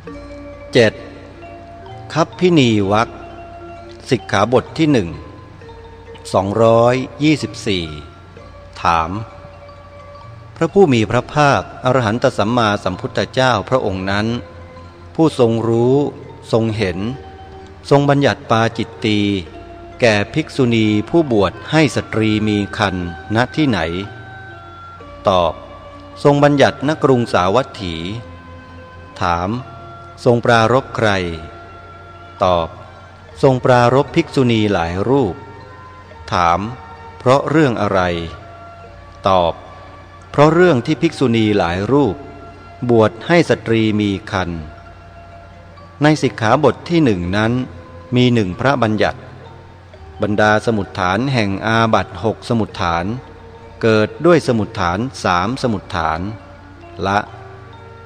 7. คับพินีวักสิกขาบทที่หนึ่ง224 ถาม พระผู้มีพระภาค อรหันตสัมมาสัมพุทธเจ้าพระองค์นั้น ผู้ทรงรู้ทรงเห็น ทรงบัญญัติปาจิตตี แก่ภิกษุณีผู้บวชให้สตรีมีคันณที่ไหน ตอบ ทรงบัญญัติณกรุงสาวัตถี ถาม ทรงปรารบใคร ตอบ ทรงปรารบภิกษุณีหลายรูป ถาม เพราะเรื่องอะไร ตอบ เพราะเรื่องที่ภิกษุณีหลายรูป บวชให้สตรีมีคัน ในสิกขาบทที่หนึ่งนั้น มีหนึ่งพระบัญญัติ บรรดาสมุดฐานแห่งอาบัตหกสมุดฐาน เกิดด้วยสมุดฐานสามสมุดฐาน ละ